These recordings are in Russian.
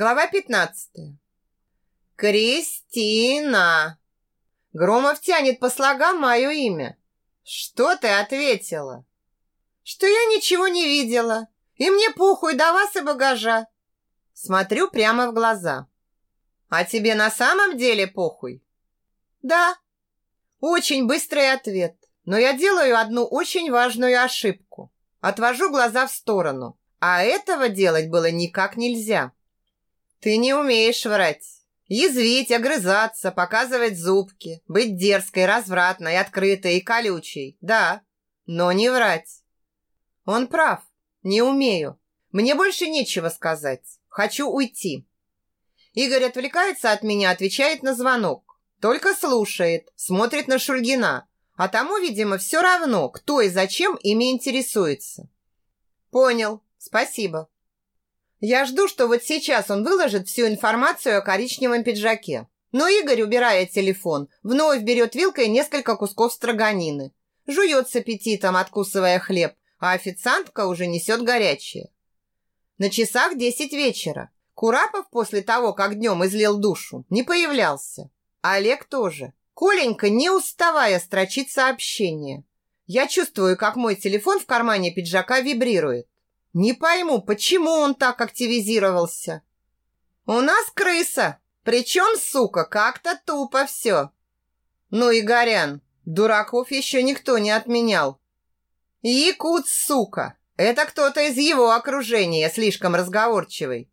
Глава 15. Кристина. Громов тянет по слогам мое имя. Что ты ответила? Что я ничего не видела. И мне похуй до вас и багажа. Смотрю прямо в глаза. А тебе на самом деле похуй? Да. Очень быстрый ответ. Но я делаю одну очень важную ошибку. Отвожу глаза в сторону. А этого делать было никак нельзя. Ты не умеешь врать. Язвить, огрызаться, показывать зубки, быть дерзкой, развратной, открытой и колючей. Да, но не врать. Он прав. Не умею. Мне больше нечего сказать. Хочу уйти. Игорь отвлекается от меня, отвечает на звонок. Только слушает, смотрит на Шульгина. А тому, видимо, все равно, кто и зачем ими интересуется. Понял. Спасибо. Я жду, что вот сейчас он выложит всю информацию о коричневом пиджаке. Но Игорь, убирая телефон, вновь берет вилкой несколько кусков строганины. Жует с аппетитом, откусывая хлеб, а официантка уже несет горячее. На часах десять вечера. Курапов после того, как днем излил душу, не появлялся. Олег тоже. Коленька, не уставая, строчит сообщение. Я чувствую, как мой телефон в кармане пиджака вибрирует. Не пойму, почему он так активизировался. У нас крыса, причем, сука, как-то тупо все. Ну и Горян, дураков еще никто не отменял. Якут, сука, это кто-то из его окружения, слишком разговорчивый.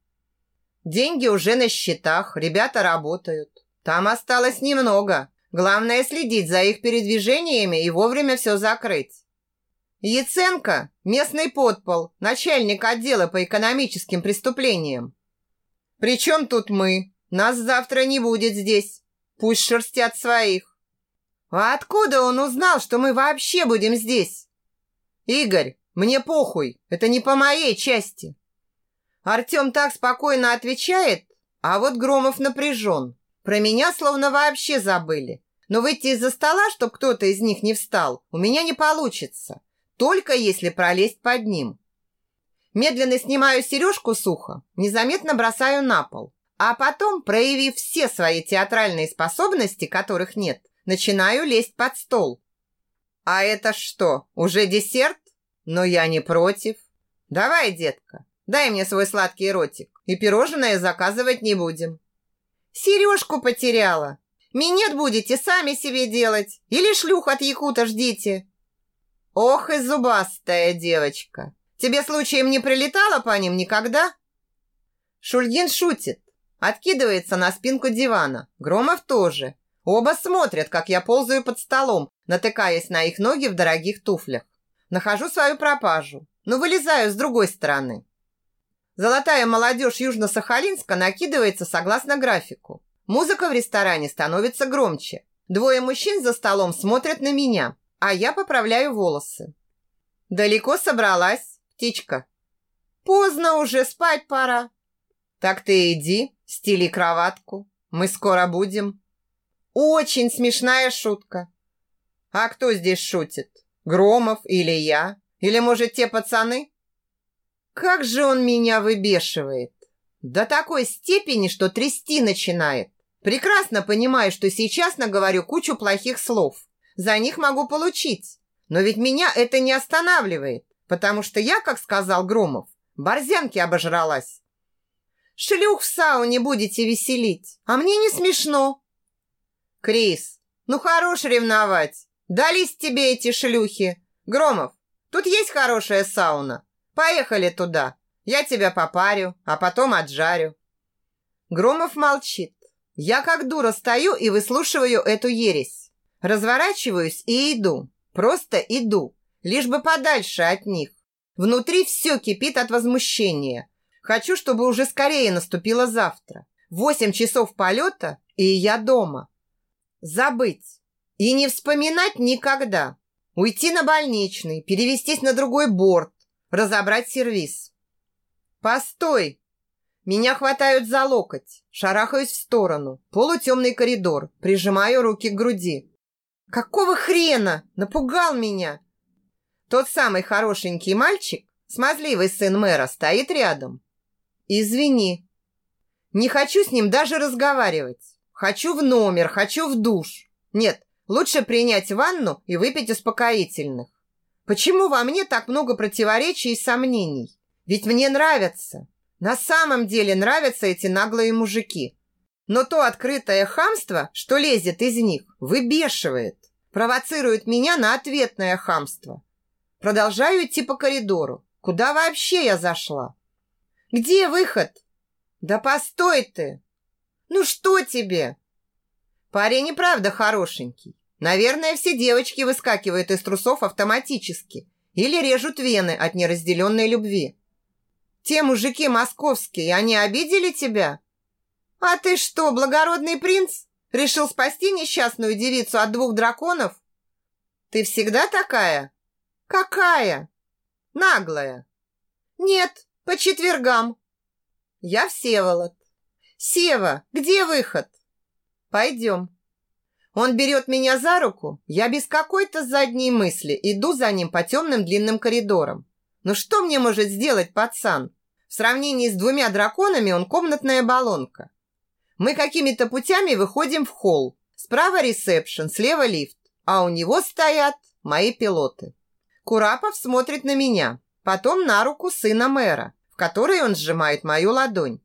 Деньги уже на счетах, ребята работают. Там осталось немного. Главное следить за их передвижениями и вовремя все закрыть. Яценко – местный подпол, начальник отдела по экономическим преступлениям. Причем тут мы? Нас завтра не будет здесь. Пусть шерстят своих. А откуда он узнал, что мы вообще будем здесь? Игорь, мне похуй, это не по моей части. Артем так спокойно отвечает, а вот Громов напряжен. Про меня словно вообще забыли. Но выйти из-за стола, чтобы кто-то из них не встал, у меня не получится только если пролезть под ним. Медленно снимаю сережку с уха, незаметно бросаю на пол, а потом, проявив все свои театральные способности, которых нет, начинаю лезть под стол. А это что, уже десерт? Но я не против. Давай, детка, дай мне свой сладкий ротик, и пирожное заказывать не будем. Сережку потеряла. Минет будете сами себе делать или шлюх от якута ждите. Ох и зубастая девочка. Тебе случаем не прилетало по ним никогда? Шульгин шутит, откидывается на спинку дивана. Громов тоже. Оба смотрят, как я ползаю под столом, натыкаясь на их ноги в дорогих туфлях. Нахожу свою пропажу, но вылезаю с другой стороны. Золотая молодежь Южно-Сахалинска накидывается согласно графику. Музыка в ресторане становится громче. Двое мужчин за столом смотрят на меня а я поправляю волосы. Далеко собралась, птичка? Поздно уже, спать пора. Так ты иди, стели кроватку. Мы скоро будем. Очень смешная шутка. А кто здесь шутит? Громов или я? Или, может, те пацаны? Как же он меня выбешивает. До такой степени, что трясти начинает. Прекрасно понимаю, что сейчас наговорю кучу плохих слов. За них могу получить. Но ведь меня это не останавливает, потому что я, как сказал Громов, борзянки обожралась. Шлюх в сауне будете веселить, а мне не смешно. Крис, ну хорош ревновать. Дались тебе эти шлюхи. Громов, тут есть хорошая сауна. Поехали туда. Я тебя попарю, а потом отжарю. Громов молчит. Я как дура стою и выслушиваю эту ересь. Разворачиваюсь и иду. Просто иду. Лишь бы подальше от них. Внутри все кипит от возмущения. Хочу, чтобы уже скорее наступило завтра. Восемь часов полета, и я дома. Забыть. И не вспоминать никогда. Уйти на больничный, перевестись на другой борт, разобрать сервис. Постой! Меня хватают за локоть, шарахаюсь в сторону. Полутемный коридор, прижимаю руки к груди. Какого хрена? Напугал меня. Тот самый хорошенький мальчик, смазливый сын мэра, стоит рядом. Извини. Не хочу с ним даже разговаривать. Хочу в номер, хочу в душ. Нет, лучше принять ванну и выпить успокоительных. Почему во мне так много противоречий и сомнений? Ведь мне нравятся. На самом деле нравятся эти наглые мужики. Но то открытое хамство, что лезет из них, выбешивает. Провоцирует меня на ответное хамство. Продолжаю идти по коридору. Куда вообще я зашла? Где выход? Да постой ты! Ну что тебе? Парень и правда хорошенький. Наверное, все девочки выскакивают из трусов автоматически или режут вены от неразделенной любви. Те мужики московские, они обидели тебя? А ты что, благородный принц? Решил спасти несчастную девицу от двух драконов? Ты всегда такая? Какая? Наглая. Нет, по четвергам. Я Всеволод. Сева, где выход? Пойдем. Он берет меня за руку, я без какой-то задней мысли иду за ним по темным длинным коридорам. Но что мне может сделать пацан? В сравнении с двумя драконами он комнатная баллонка. Мы какими-то путями выходим в холл. Справа ресепшн, слева лифт, а у него стоят мои пилоты. Курапов смотрит на меня, потом на руку сына мэра, в которой он сжимает мою ладонь.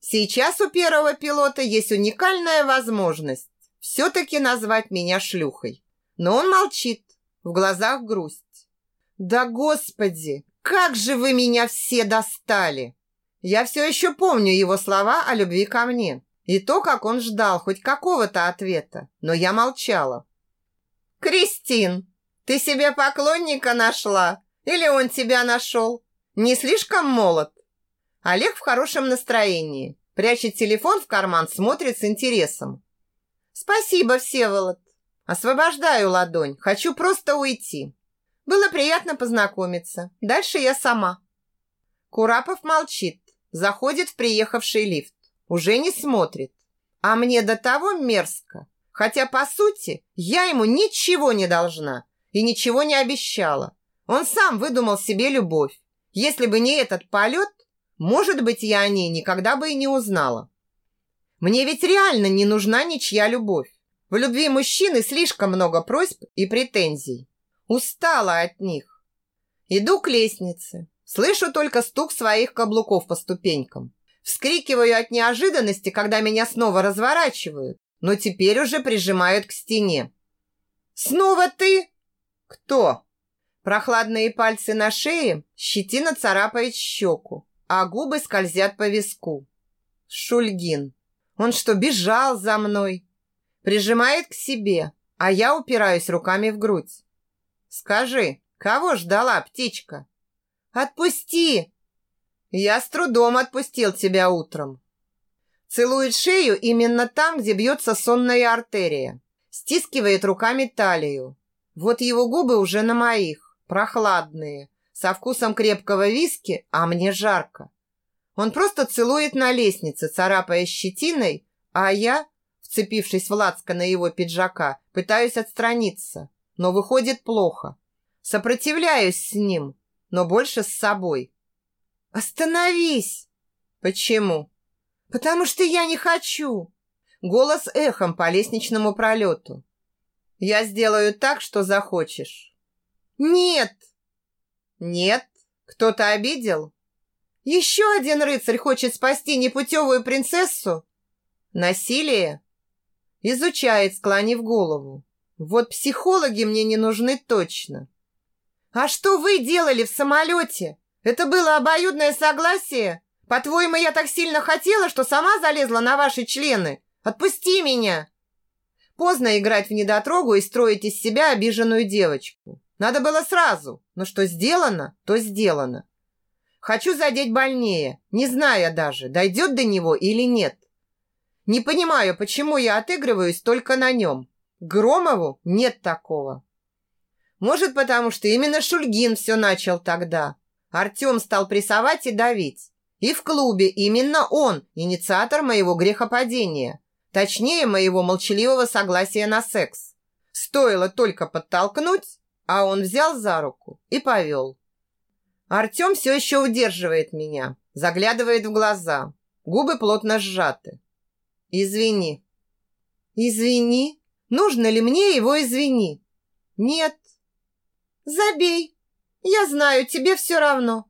Сейчас у первого пилота есть уникальная возможность все-таки назвать меня шлюхой. Но он молчит, в глазах грусть. Да господи, как же вы меня все достали! Я все еще помню его слова о любви ко мне и то, как он ждал хоть какого-то ответа, но я молчала. «Кристин, ты себе поклонника нашла? Или он тебя нашел? Не слишком молод?» Олег в хорошем настроении. Прячет телефон в карман, смотрит с интересом. «Спасибо, Всеволод. Освобождаю ладонь. Хочу просто уйти. Было приятно познакомиться. Дальше я сама». Курапов молчит. Заходит в приехавший лифт. Уже не смотрит. А мне до того мерзко. Хотя, по сути, я ему ничего не должна и ничего не обещала. Он сам выдумал себе любовь. Если бы не этот полет, может быть, я о ней никогда бы и не узнала. Мне ведь реально не нужна ничья любовь. В любви мужчины слишком много просьб и претензий. Устала от них. Иду к лестнице. Слышу только стук своих каблуков по ступенькам. Вскрикиваю от неожиданности, когда меня снова разворачивают, но теперь уже прижимают к стене. «Снова ты?» «Кто?» Прохладные пальцы на шее, щетина царапает щеку, а губы скользят по виску. Шульгин. Он что, бежал за мной? Прижимает к себе, а я упираюсь руками в грудь. Скажи, кого ждала птичка? Отпусти! Я с трудом отпустил тебя утром. Целует шею именно там, где бьется сонная артерия. Стискивает руками талию. Вот его губы уже на моих, прохладные, со вкусом крепкого виски, а мне жарко. Он просто целует на лестнице, царапая щетиной, а я, вцепившись в на его пиджака, пытаюсь отстраниться, но выходит плохо. Сопротивляюсь с ним, но больше с собой. «Остановись!» «Почему?» «Потому что я не хочу!» Голос эхом по лестничному пролету. «Я сделаю так, что захочешь». «Нет!» «Нет? Кто-то обидел?» Еще один рыцарь хочет спасти непутевую принцессу? Насилие? Изучает, склонив голову. Вот психологи мне не нужны точно. А что вы делали в самолете? Это было обоюдное согласие? По-твоему, я так сильно хотела, что сама залезла на ваши члены? Отпусти меня!» Поздно играть в недотрогу и строить из себя обиженную девочку. Надо было сразу, но что сделано, то сделано. Хочу задеть больнее, не зная даже, дойдет до него или нет. Не понимаю, почему я отыгрываюсь только на нем. Громову нет такого. Может, потому что именно Шульгин все начал тогда. Артем стал прессовать и давить. И в клубе именно он инициатор моего грехопадения. Точнее, моего молчаливого согласия на секс. Стоило только подтолкнуть, а он взял за руку и повел. Артем все еще удерживает меня, заглядывает в глаза. Губы плотно сжаты. Извини. Извини? Нужно ли мне его извини? Нет. Забей. Я знаю, тебе все равно.